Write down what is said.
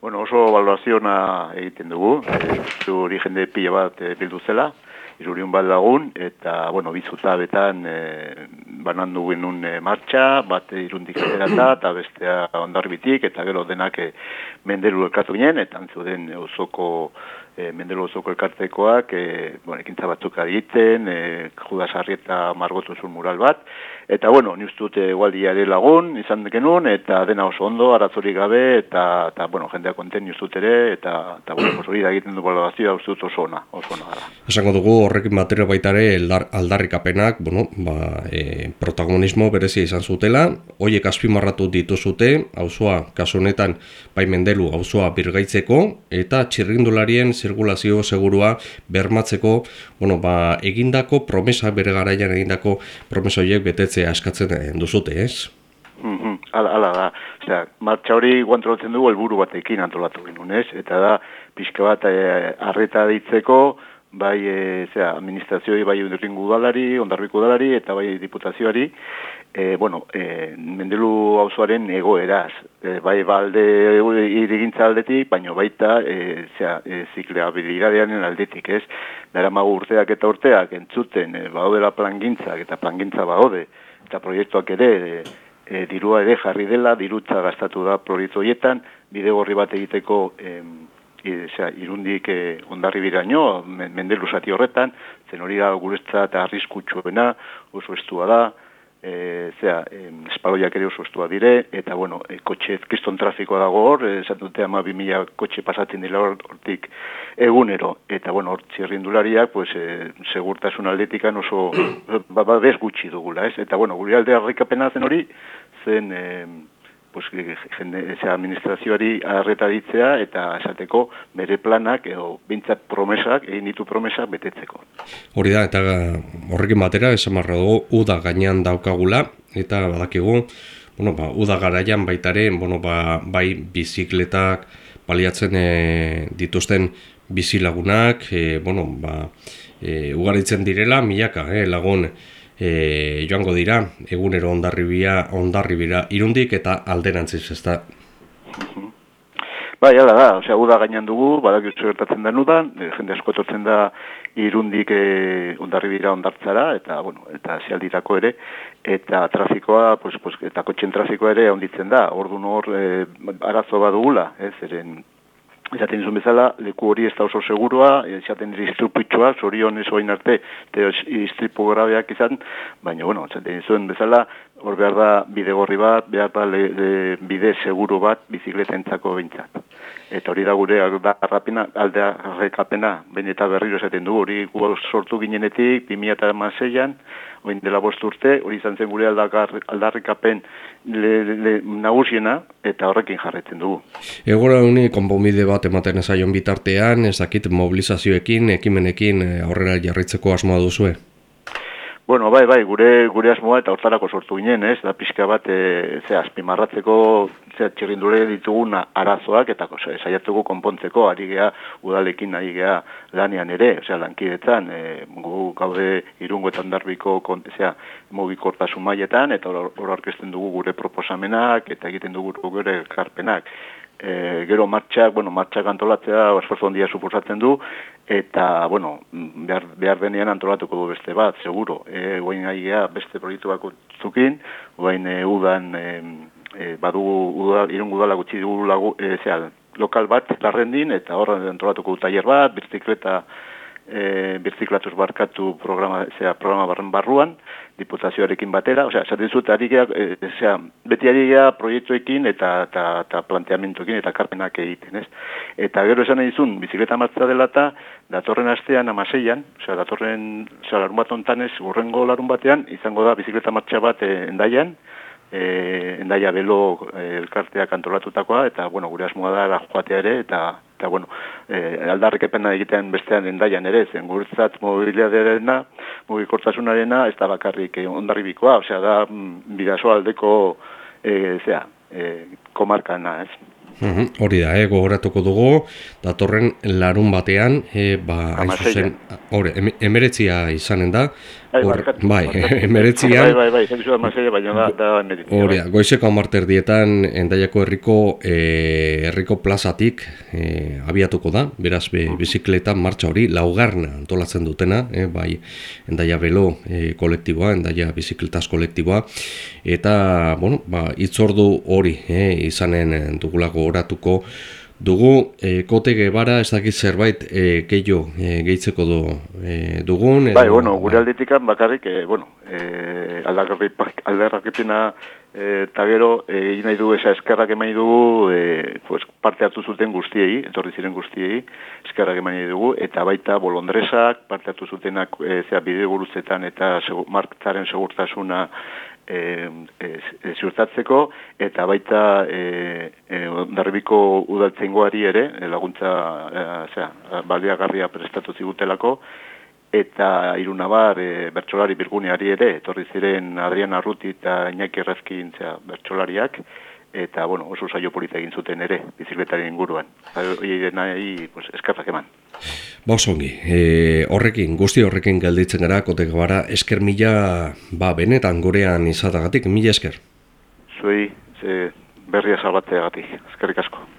Bueno, oso valoraziona egiten dugu, e, zu jende pila bat e, bildu zela, irurion bat lagun, eta, bueno, bizuta betan e, banan duen e, martxa, bat irundik eta, eta bestea ondarbitik, eta gero denak e, mendelu elkatu ginen, eta antzuden osoko e, mendelu osoko elkartekoak, e, bueno, ekintza batzuk egiten, e, judas eta margotu zuen mural bat, eta, bueno, ni ustute gualdiare lagun, izan genuen, eta dena oso ondo, arazori gabe, eta, eta bueno, jendea konten ni ere, eta, eta bueno, hori da egiten du balabazioa, uste dut oso ona, oso ona gara. Esango dugu, horrekin batero baitare aldarrikapenak, bueno, ba, e, protagonismo berezia izan zutela, hoiek azpimarratu dituzute, auzoa kasu honetan bai mendelu auzoa birgaitzeko eta txirrindularien zirkulazio segurua bermatzeko, bueno, ba, egindako promesa bere garaian egindako promesa horiek betetzea askatzen duzute, ez? Mm -hmm. Ala, ala da. Osea, martxa hori guantolatzen dugu helburu batekin antolatu genuen, ez? Eta da, pixka bat e, arreta ditzeko, bai e, zera, administrazioi bai unirringu udalari, ondarriko udalari eta bai diputazioari, e, bueno, e, mendelu hauzoaren egoeraz, e, bai balde irigintza aldetik, baino baita e, zera, e, zikleabilidadean aldetik, ez? Bera magu urteak eta urteak entzuten e, baudela plangintzak eta plangintza baude, eta proiektuak ere e, e, dirua ere jarri dela, dirutza gastatu da proiektu horietan, bide gorri bat egiteko e, zera, irundik eh, ondarri biraino, mendelu zati horretan, zen hori da guretzat arriskutsuena, oso estua da, e, zera, e, espaloiak ere oso estua dire, eta bueno, e, kotxe kriston trafikoa dago hor, esan dute ama bimila kotxe pasatzen dira hortik egunero, eta bueno, hor txirrindulariak, pues, e, segurtasun aldetikan oso, ba, ba, bez gutxi dugula, ez? Eta bueno, gure aldea harrikapena zen hori, zen... E, pues, jende, eze administrazioari arreta ditzea eta esateko bere planak edo bintzat promesak, egin ditu promesak betetzeko. Hori da, eta horrekin batera, esan marra dugu, uda gainean daukagula, eta badakigu, bueno, ba, uda garaian baitare, bueno, ba, bai bizikletak baliatzen e, dituzten bizilagunak, e, bueno, ba, e, ugaritzen direla, milaka, e, lagun, e, joango dira, egunero ondarribia, ondarribira irundik eta alderantziz, ez da? Ba, jala da, osea, uda gainan dugu, badak gertatzen da nudan, e, jende asko da irundik e, ondarribira ondartzara, eta, bueno, eta zialdirako ere, eta trafikoa, pues, pues, eta kotxen trafikoa ere onditzen da, ordu nor, e, arazo badugula, ez, eren, Esaten izun bezala, leku hori ez da oso segurua, esaten dira iztrupitxua, zorion ez oin arte, iztripu grabeak izan, baina, bueno, esaten izun bezala, hor behar da bide gorri bat, behar da le, le, bide seguru bat bizikletentzako bintzat. Eta hori da gure aldarrapena, aldarrekapena, baina eta berriro esaten du, hori sortu ginenetik, 2006an, oin dela bost urte, hori izan zen gure le, nagusiena, eta horrekin jarretzen dugu. Egora honi, konbomide bat ematen ezaion bitartean, ezakit mobilizazioekin, ekimenekin eh, aurrera jarritzeko asmoa duzue? Bueno, bai, bai, gure gure asmoa eta hortarako sortu ginen, ez? Da pizka bat e, ze azpimarratzeko ze txirrindure ditugun arazoak eta saiatuko konpontzeko ari gea udalekin ari gea lanean ere, osea lankidetzan, e, gu gaude Irungo eta Hondarbiko kontzea mugikortasun mailetan eta hor aurkezten dugu gure proposamenak eta egiten dugu gure karpenak e, gero martxak, bueno, martxak antolatzea esforzo handia suposatzen du, eta, bueno, behar, behar denean antolatuko du beste bat, seguro. E, guain aigea beste proiektu bako zukin, guain e, udan, e, e, badu uda, irun udala gutxi dugu lagu, e, zea, lokal bat, larrendin, eta horra antolatuko du taller bat, birzikleta, e, birziklatuz barkatu programa, zera, programa barren barruan, diputazioarekin batera, osea, esaten zut, ari e, beti ari proiektuekin eta, eta, eta planteamentuekin eta karpenak egiten, ez? Eta gero esan zun, bizikleta martza dela eta datorren astean amaseian, osea, datorren, osea, larun bat ontanez, urrengo larun batean, izango da bizikleta martxa bat e, endaian, e, endaia belo e, elkarteak antolatutakoa, eta, bueno, gure asmoa da joatea ere, eta, eta bueno, e, aldarrikepena egitean bestean endaian ere, zen guretzat mobiliaderena, mugikortasunarena, ez da bakarrik e, ondarribikoa, osea, da, mm, bidazo aldeko, e, zea, e, komarkana, ez. Uhum, hori da, eh, gogoratuko dugu, datorren larun batean, e, ba, hain zuzen, hori, emeretzia izanen da, hor- barkatu, bai, barkatu. emeretzian, Bai, bai, bai, mazaia, baina da, da emeretzian. Hori, da, goizeko amarterdietan endaiako herriko e, herriko plazatik e, abiatuko da, beraz be, bizikleta martxa hori laugarna antolatzen dutena, e, bai endaia belo e, kolektiboa, endaia bizikletaz kolektiboa, eta, bueno, ba, itzordu hori e, izanen dugulako oratuko dugu, e, kote gebara ez dakit zerbait e, gehiago e, gehitzeko du, e, dugun. Bai, edo- bueno, gure aldetikan bakarrik, eh, bueno, eh, aldarrapipena eh, eta gero eh, egin nahi du, esa eskerrak eman dugu, eh, pues, parte hartu zuten guztiei, etorri ziren guztiei, eskerrak eman dugu, eta baita bolondresak, parte hartu zutenak, eh, zera bideguruzetan eta segu, marktaren segurtasuna e, e, ziurtatzeko, eta baita e, e, darbiko udaltzengoari ere, e, laguntza e, zera, baliagarria prestatu zigutelako, eta irunabar e, bertsolari birguneari ere, etorri ziren Adrian Arruti eta Iñaki Errazkin zera, bertsolariak, eta bueno, oso saio polita egin zuten ere, bizikletaren inguruan. Hori nahi, pues, eskerrak eman. Ba oso ongi, e, horrekin, guzti horrekin gelditzen gara, kotek gara, esker mila, ba, benetan gurean izatagatik, mila esker. Zuei, ze berria salbatzeagatik, eskerrik asko.